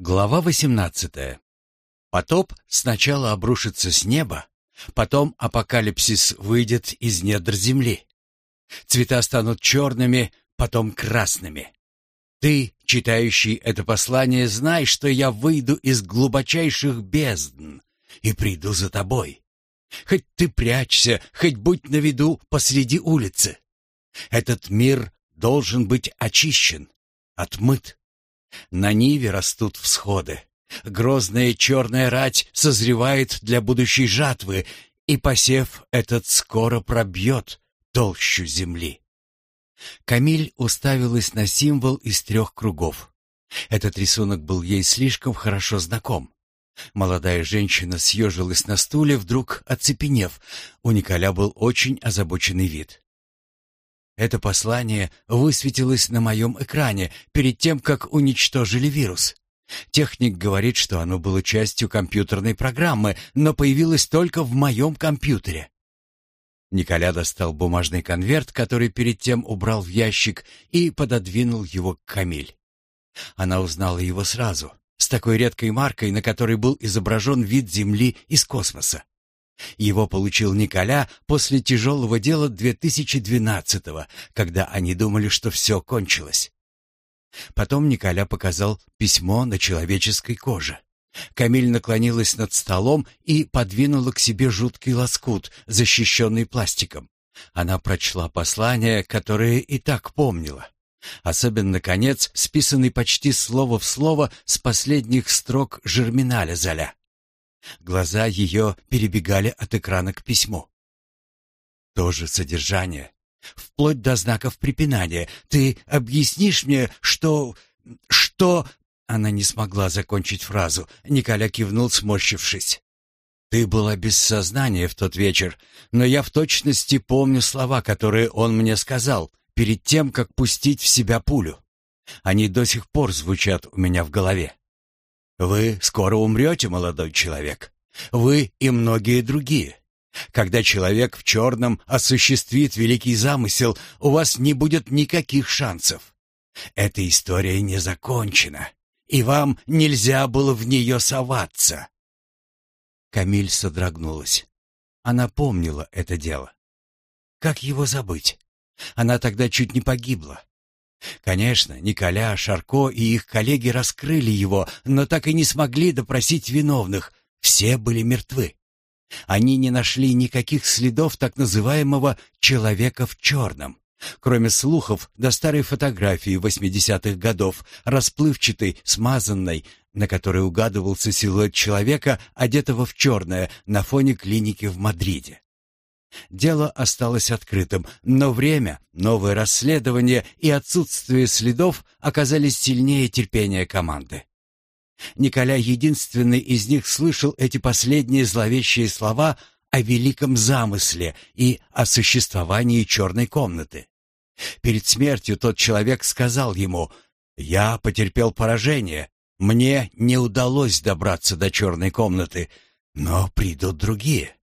Глава 18. Потоп сначала обрушится с неба, потом апокалипсис выйдет из недр земли. Цвета станут черными, потом красными. Ты, читающий это послание, знай, что я выйду из глубочайших бездн и приду за тобой. Хоть ты прячься, хоть будь на виду посреди улицы. Этот мир должен быть очищен, отмыт. На Ниве растут всходы. Грозная черная рать созревает для будущей жатвы, и посев этот скоро пробьет толщу земли. Камиль уставилась на символ из трех кругов. Этот рисунок был ей слишком хорошо знаком. Молодая женщина съежилась на стуле, вдруг оцепенев. У Николя был очень озабоченный вид. Это послание высветилось на моем экране перед тем, как уничтожили вирус. Техник говорит, что оно было частью компьютерной программы, но появилось только в моем компьютере. Николя достал бумажный конверт, который перед тем убрал в ящик, и пододвинул его к Камиль. Она узнала его сразу, с такой редкой маркой, на которой был изображен вид Земли из космоса. Его получил Николя после тяжелого дела 2012-го, когда они думали, что все кончилось. Потом Николя показал письмо на человеческой коже. Камиль наклонилась над столом и подвинула к себе жуткий лоскут, защищенный пластиком. Она прочла послание, которое и так помнила. Особенно конец, списанный почти слово в слово с последних строк Жерминаля Золя. Глаза ее перебегали от экрана к письму. То же содержание, вплоть до знаков препинания. Ты объяснишь мне, что... что... Она не смогла закончить фразу. Николя кивнул, сморщившись. Ты была без сознания в тот вечер, но я в точности помню слова, которые он мне сказал перед тем, как пустить в себя пулю. Они до сих пор звучат у меня в голове. Вы скоро умрете, молодой человек. Вы и многие другие. Когда человек в черном осуществит великий замысел, у вас не будет никаких шансов. Эта история не закончена, и вам нельзя было в нее соваться. Камиль содрогнулась. Она помнила это дело. Как его забыть? Она тогда чуть не погибла. Конечно, Николя, Шарко и их коллеги раскрыли его, но так и не смогли допросить виновных. Все были мертвы. Они не нашли никаких следов так называемого «человека в черном». Кроме слухов до старой фотографии 80-х годов, расплывчатой, смазанной, на которой угадывался силуэт человека, одетого в черное, на фоне клиники в Мадриде. Дело осталось открытым, но время, новое расследование и отсутствие следов оказались сильнее терпения команды. Николя единственный из них слышал эти последние зловещие слова о великом замысле и о существовании черной комнаты. Перед смертью тот человек сказал ему «Я потерпел поражение, мне не удалось добраться до черной комнаты, но придут другие».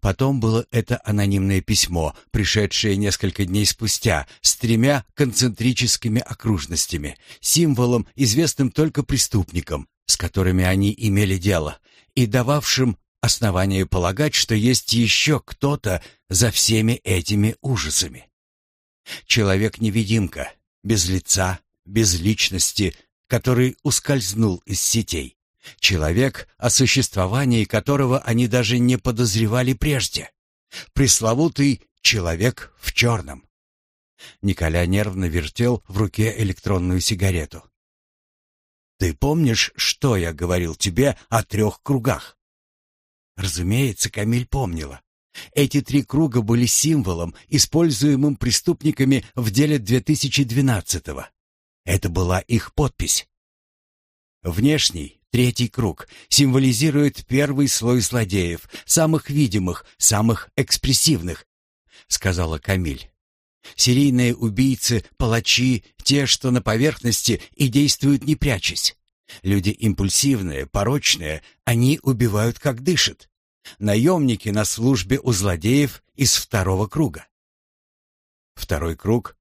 Потом было это анонимное письмо, пришедшее несколько дней спустя, с тремя концентрическими окружностями, символом, известным только преступникам, с которыми они имели дело, и дававшим основание полагать, что есть еще кто-то за всеми этими ужасами. Человек-невидимка, без лица, без личности, который ускользнул из сетей. Человек, о существовании которого они даже не подозревали прежде. Пресловутый «человек в черном». Николя нервно вертел в руке электронную сигарету. «Ты помнишь, что я говорил тебе о трех кругах?» Разумеется, Камиль помнила. Эти три круга были символом, используемым преступниками в деле 2012-го. Это была их подпись. Внешний Третий круг символизирует первый слой злодеев, самых видимых, самых экспрессивных, сказала Камиль. Серийные убийцы, палачи, те, что на поверхности и действуют не прячась. Люди импульсивные, порочные, они убивают как дышат. Наемники на службе у злодеев из второго круга. Второй круг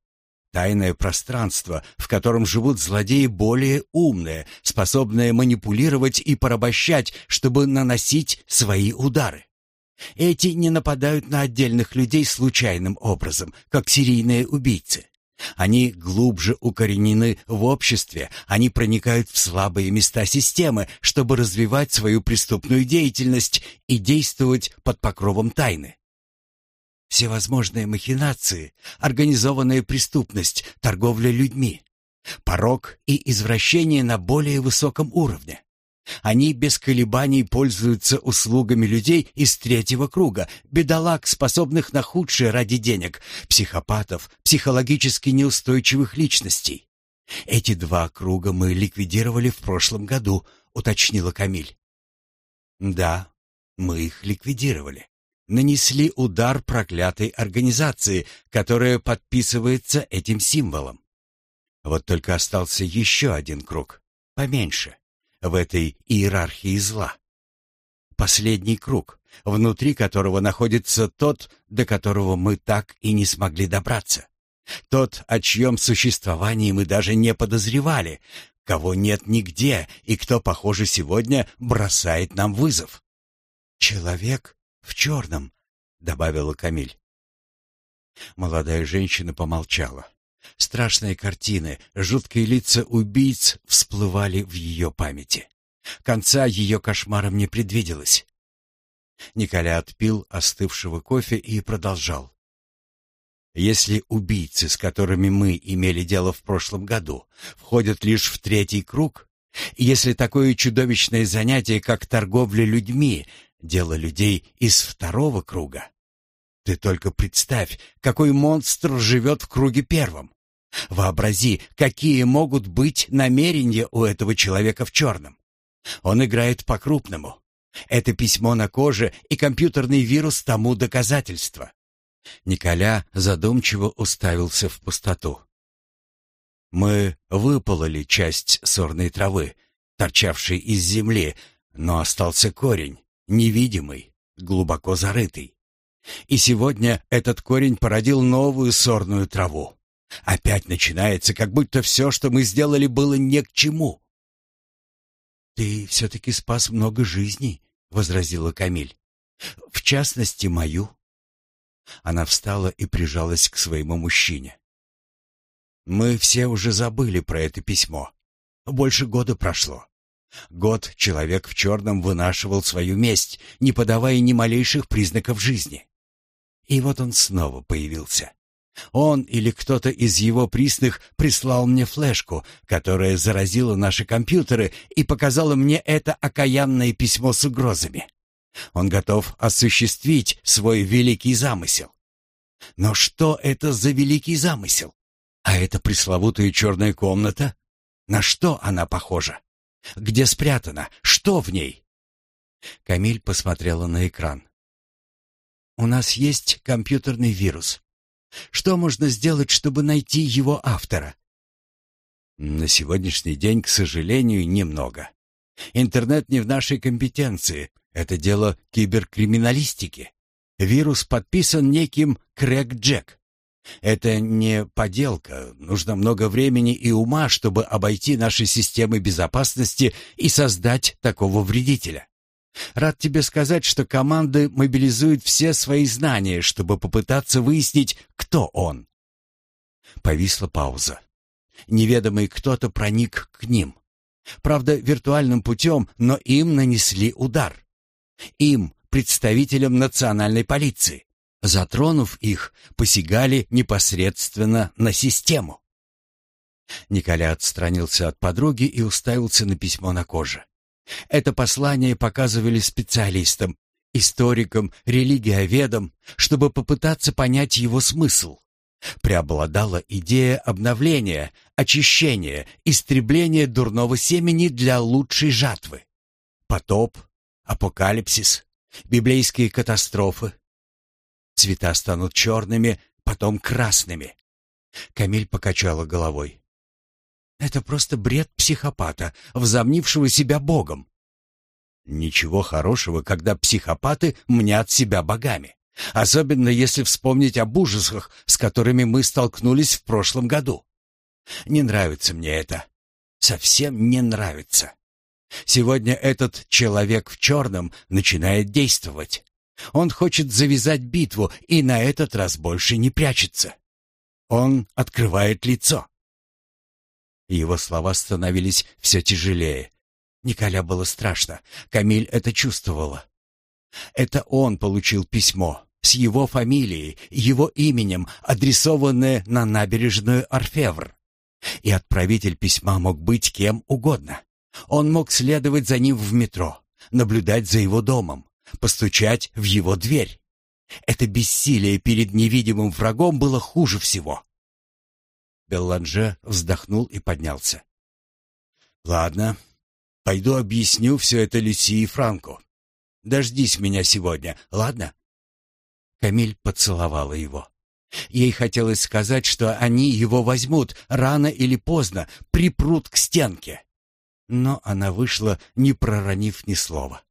тайное пространство, в котором живут злодеи более умные, способные манипулировать и порабощать, чтобы наносить свои удары. Эти не нападают на отдельных людей случайным образом, как серийные убийцы. Они глубже укоренены в обществе, они проникают в слабые места системы, чтобы развивать свою преступную деятельность и действовать под покровом тайны. Всевозможные махинации, организованная преступность, торговля людьми, порок и извращение на более высоком уровне. Они без колебаний пользуются услугами людей из третьего круга, бедолаг, способных на худшее ради денег, психопатов, психологически неустойчивых личностей. Эти два круга мы ликвидировали в прошлом году, уточнила Камиль. Да, мы их ликвидировали. Нанесли удар проклятой организации, которая подписывается этим символом. Вот только остался еще один круг, поменьше в этой иерархии зла. Последний круг, внутри которого находится тот, до которого мы так и не смогли добраться. Тот, о чьем существовании мы даже не подозревали, кого нет нигде и кто, похоже, сегодня бросает нам вызов. «Человек в черном», — добавила Камиль. Молодая женщина помолчала. Страшные картины, жуткие лица убийц всплывали в ее памяти. Конца ее кошмарам не предвиделось. Николя отпил остывшего кофе и продолжал. Если убийцы, с которыми мы имели дело в прошлом году, входят лишь в третий круг, если такое чудовищное занятие, как торговля людьми, дело людей из второго круга, ты только представь, какой монстр живет в круге первом. Вообрази, какие могут быть намерения у этого человека в черном. Он играет по-крупному. Это письмо на коже и компьютерный вирус тому доказательство. Николя задумчиво уставился в пустоту. Мы выпололи часть сорной травы, торчавшей из земли, но остался корень, невидимый, глубоко зарытый. И сегодня этот корень породил новую сорную траву. Опять начинается, как будто все, что мы сделали, было не к чему. «Ты все-таки спас много жизней», — возразила Камиль. «В частности, мою». Она встала и прижалась к своему мужчине. «Мы все уже забыли про это письмо. Больше года прошло. Год человек в черном вынашивал свою месть, не подавая ни малейших признаков жизни. И вот он снова появился. Он или кто-то из его присных прислал мне флешку, которая заразила наши компьютеры и показала мне это окаянное письмо с угрозами. Он готов осуществить свой великий замысел. Но что это за великий замысел? А эта пресловутая черная комната? На что она похожа? Где спрятана? Что в ней? Камиль посмотрела на экран. У нас есть компьютерный вирус. Что можно сделать, чтобы найти его автора? На сегодняшний день, к сожалению, немного. Интернет не в нашей компетенции. Это дело киберкриминалистики. Вирус подписан неким Крэг Джек. Это не поделка. Нужно много времени и ума, чтобы обойти наши системы безопасности и создать такого вредителя. Рад тебе сказать, что команды мобилизуют все свои знания, чтобы попытаться выяснить, кто он. Повисла пауза. Неведомый кто-то проник к ним. Правда, виртуальным путем, но им нанесли удар. Им, представителям национальной полиции. Затронув их, посягали непосредственно на систему. Николя отстранился от подруги и уставился на письмо на коже. Это послание показывали специалистам, историкам, религиоведам, чтобы попытаться понять его смысл. Преобладала идея обновления, очищения, истребления дурного семени для лучшей жатвы. Потоп, апокалипсис, библейские катастрофы. Цвета станут черными, потом красными. Камиль покачала головой. Это просто бред психопата, взомнившего себя богом. Ничего хорошего, когда психопаты мнят себя богами. Особенно если вспомнить об ужасах, с которыми мы столкнулись в прошлом году. Не нравится мне это. Совсем не нравится. Сегодня этот человек в черном начинает действовать. Он хочет завязать битву и на этот раз больше не прячется. Он открывает лицо. Его слова становились все тяжелее. Николя было страшно. Камиль это чувствовала. Это он получил письмо с его фамилией, его именем, адресованное на набережную Орфевр. И отправитель письма мог быть кем угодно. Он мог следовать за ним в метро, наблюдать за его домом, постучать в его дверь. Это бессилие перед невидимым врагом было хуже всего. Белланже вздохнул и поднялся. «Ладно, пойду объясню все это Люси и Франку. Дождись меня сегодня, ладно?» Камиль поцеловала его. Ей хотелось сказать, что они его возьмут рано или поздно, припрут к стенке. Но она вышла, не проронив ни слова.